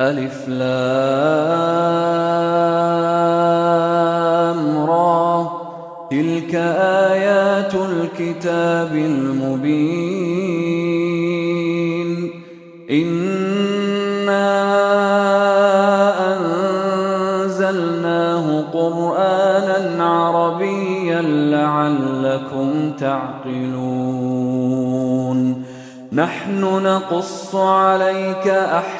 ألف لام را. تلك آيات الكتاب المبين. إنا أنزلناه قرآنا عربيا لعلكم تعقلون. نحن نقص عليك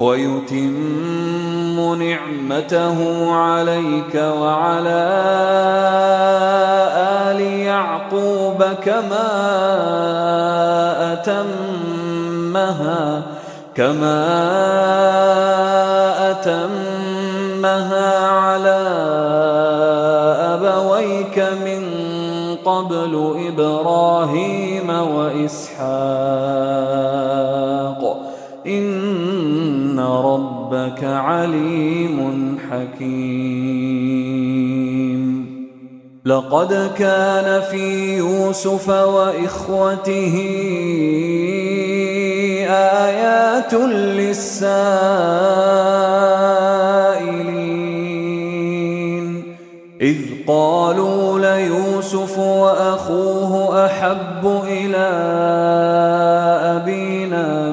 ويتم نعمته عليك وعلى آل يعقوب كما أتمها كما أتمها على أبويك من قبل إبراهيم وإسحاق. إن ربك عليم حكيم. لقد كان في يوسف وإخوته آيات للسائلين. إذ قالوا ليوسف وأخوه أحب إلى أبينا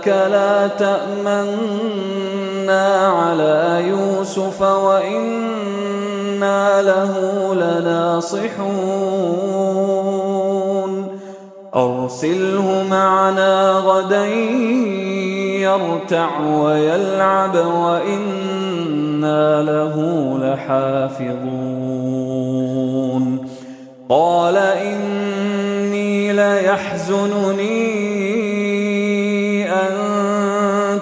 لك لا تأمنا على يوسف وإنا له لناصحون. أرسله معنا غدا يرتع ويلعب وإنا له لحافظون. قال إني ليحزنني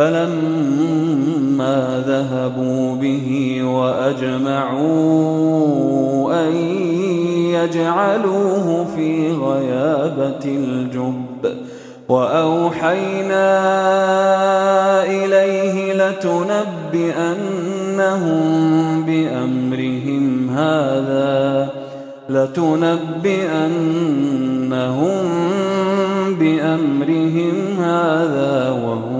فلما ذهبوا به وأجمعوا أن يجعلوه في غيابة الجب وأوحينا لتنبئنهم بأمرهم هذا لتنبئنهم بأمرهم هذا وهم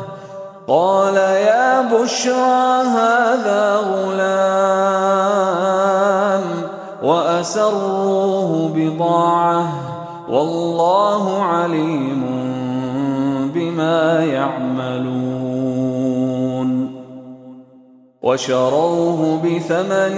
قال يا بشرى هذا غلام وأسروه بضاعة والله عليم بما يعملون. وشروه بثمن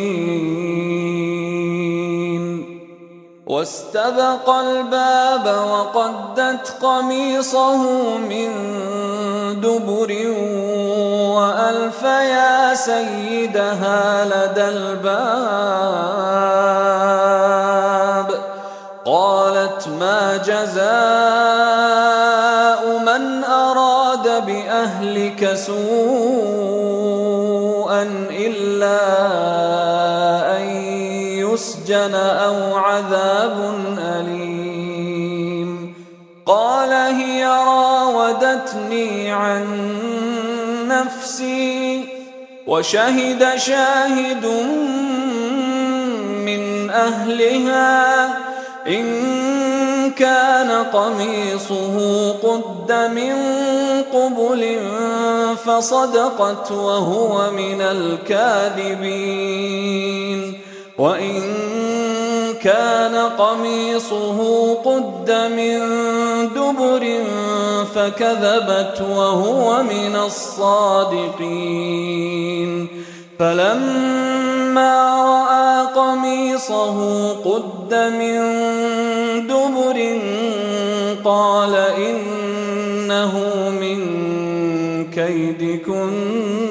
واستبق الباب وقدت قميصه من دبر وألف يا سيدها لدى الباب. قالت ما جزاء من أراد بأهلك سوءا يسجن أو عذاب أليم قال هي راودتني عن نفسي وشهد شاهد من أهلها إن كان قميصه قد من قبل فصدقت وهو من الكاذبين وإن كان قميصه قد من دبر فكذبت وهو من الصادقين. فلما رأى قميصه قد من دبر قال إنه من كيدكن.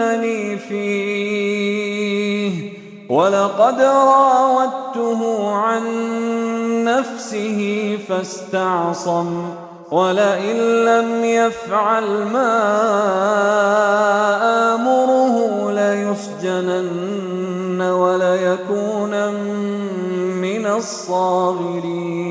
لمتنني فيه ولقد راودته عن نفسه فاستعصم ولئن لم يفعل ما آمره ليسجنن وليكون من الصاغرين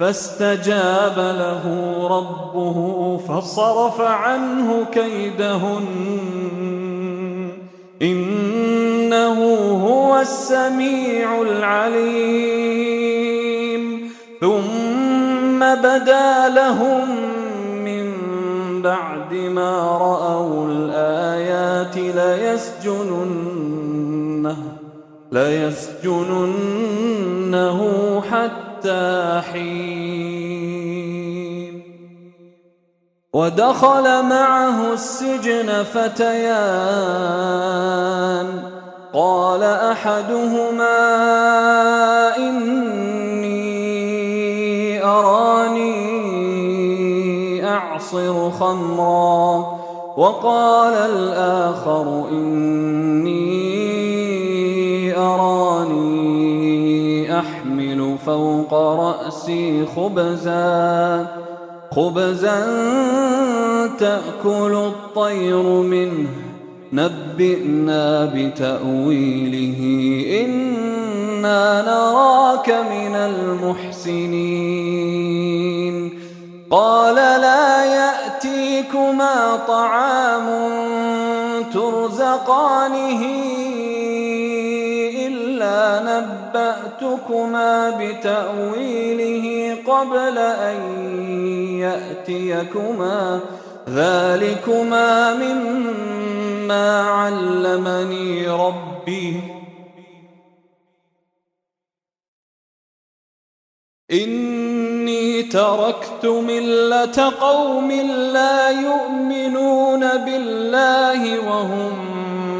فاستجاب له ربه فصرف عنه كيدهن. إنه هو السميع العليم. ثم بدا لهم من بعد ما رأوا الآيات ليسجننه ليسجننه حتى حين ودخل معه السجن فتيان. قال أحدهما إني أراني أعصر خمرا. وقال الآخر إني أراني أحمل فوق رأسي خبزا خبزا تأكل الطير منه. نبئنا بتأويله إنا نراك من المحسنين. قال لا يأتيكم منهما طعام ترزقانه إلا نبأتكما بتأويله قبل أن يأتيكما. ذلكما مما علمني ربي. إني تركت ملة قوم لا يؤمنون بالله وهم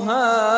Muhammad.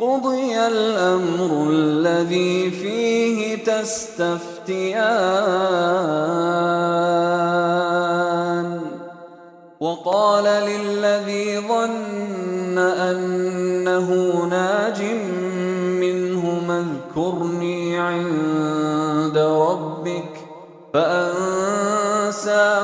قضي الأمر الذي فيه تستفتيان. وقال للذي ظن أنه ناج منه اذكرني عند ربك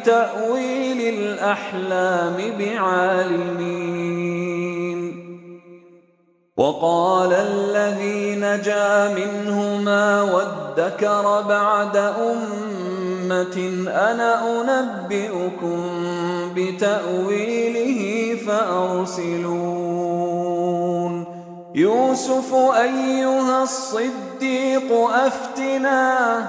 بتأويل الأحلام بعالمين. وقال الذي نجا منهما وادكر بعد أمة أنا أنبئكم بتأويله فأرسلون. يوسف أيها الصديق أفتنا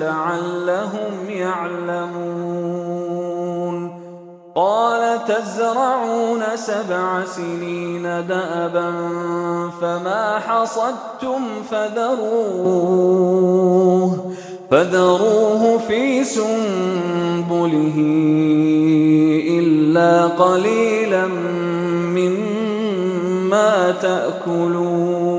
لعلهم يعلمون. قال تزرعون سبع سنين دأبا فما حصدتم فذروه فذروه في سنبله إلا قليلا مما تأكلون.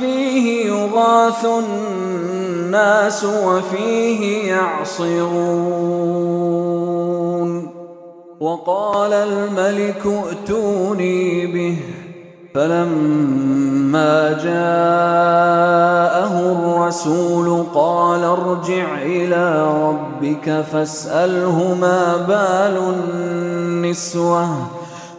فيه يغاث الناس وفيه يعصرون. وقال الملك ائتوني به فلما جاءه الرسول قال ارجع إلى ربك فاسأله ما بال النسوة.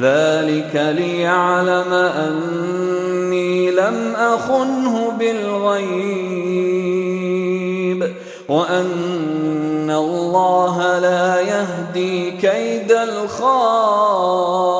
ذلك ليعلم أني لم أخنه بالغيب وأن الله لا يهدي كيد الخائنين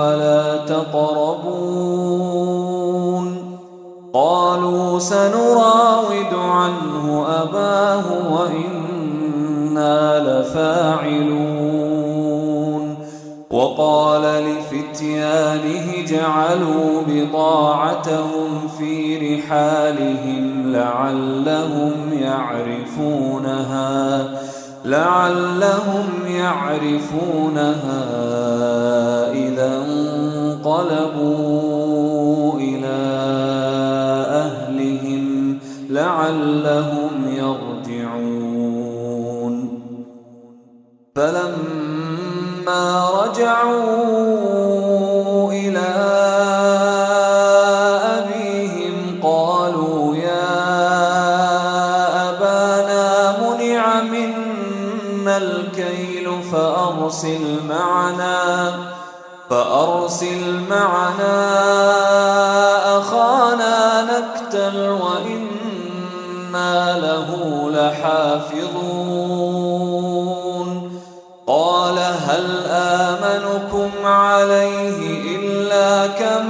ولا تقربون قالوا سنراود عنه أباه وإنا لفاعلون وقال لفتيانه جعلوا بضاعتهم في رحالهم لعلهم يعرفونها لعلهم يعرفونها إذا انقلبوا إلى أهلهم لعلهم يرجعون. فلما رجعوا فأرسل معنا فأرسل معنا أخانا نكتل وإنا له لحافظون. قال هل آمنكم عليه إلا كما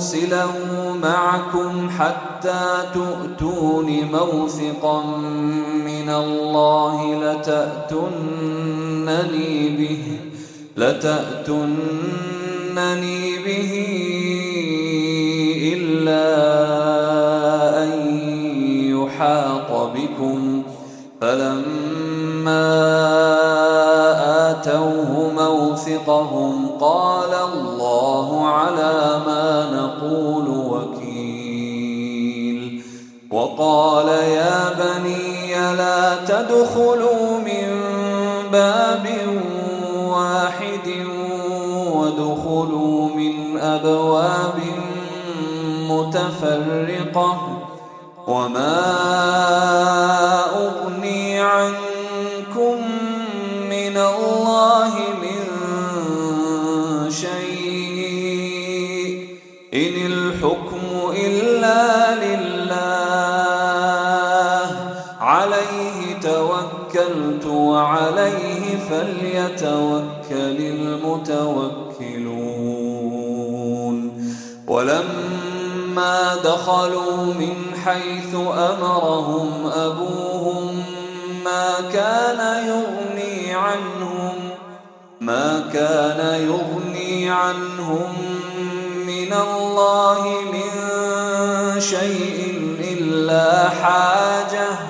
أرسله معكم حتى تؤتون موثقا من الله لتأتنني به لتأتنني به إلا أن يحاط بكم. فلما آتوه موثقهم وقال يا بني لا تدخلوا من باب واحد وادخلوا من أبواب متفرقة وما فليتوكل المتوكلون. ولما دخلوا من حيث أمرهم أبوهم ما كان يغني عنهم ما كان يغني عنهم من الله من شيء إلا حاجة.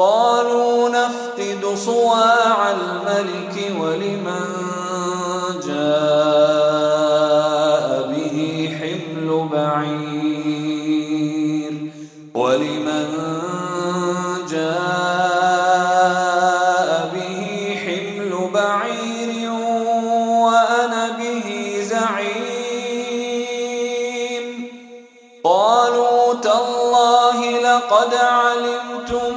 قالوا نفقد صواع الملك ولمن جاء به حمل بعير ولمن جاء به حمل بعير وأنا به زعيم. قالوا تالله لقد علمتم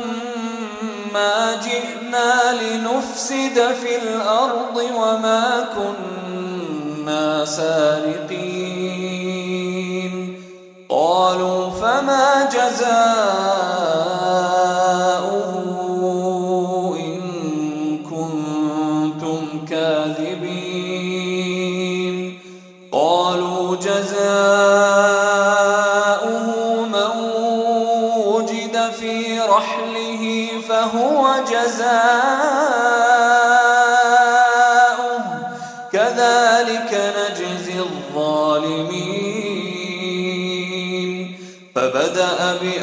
ما جئنا لنفسد في الأرض وما كنا سارقين. قالوا فما جزاؤه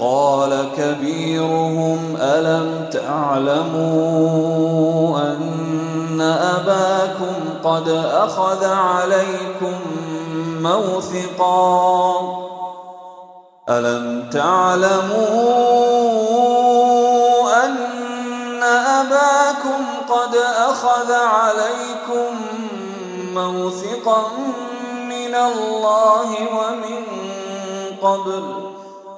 قال كبيرهم ألم تعلموا أن أباكم قد أخذ عليكم موثقا؟ ألم تعلموا أن أباكم قد أخذ عليكم موثقا من الله ومن قبل؟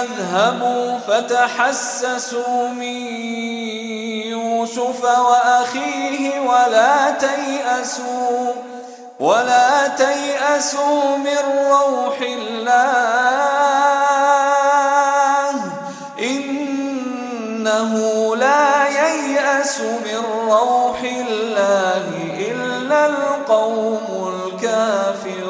بني يذهبوا فتحسسوا من يوسف وأخيه ولا تيأسوا ولا تيأسوا من روح الله إنه لا ييأس من روح الله إلا القوم الكافرون.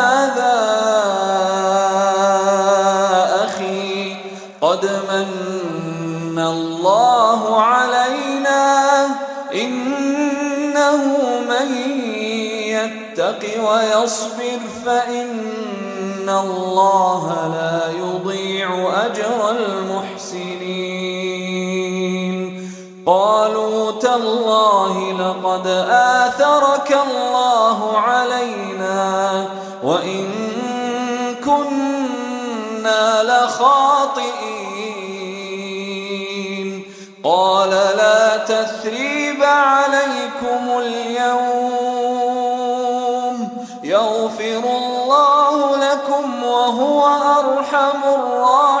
لقد آثرك الله علينا وإن كنا لخاطئين قال لا تثريب عليكم اليوم يغفر الله لكم وهو أرحم الراحمين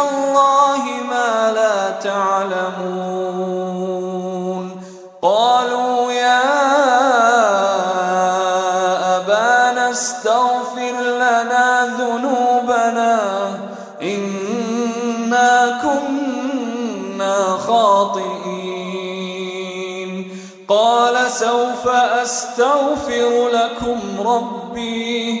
الله ما لا تعلمون قالوا يا أبانا استغفر لنا ذنوبنا إنا كنا خاطئين قال سوف أستغفر لكم ربي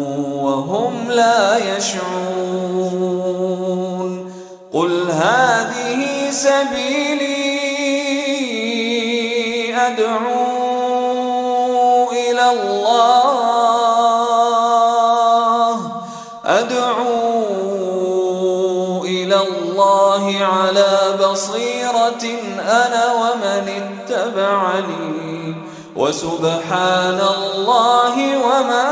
وهم لا يشعرون. قل هذه سبيلي أدعو إلى الله. أدعو إلى الله على بصيرة أنا ومن اتبعني. وسبحان الله وما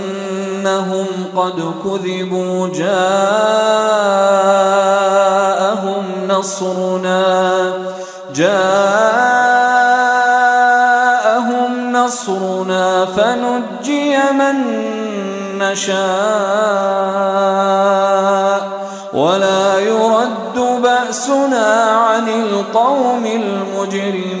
أنهم قد كذبوا جاءهم نصرنا جاءهم نصرنا فنجي من نشاء ولا يرد بأسنا عن القوم المجرمين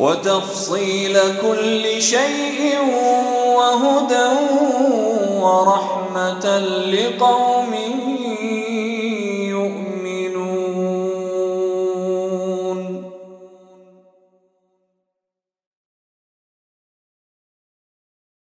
وتفصيل كل شيء وهدى ورحمة لقوم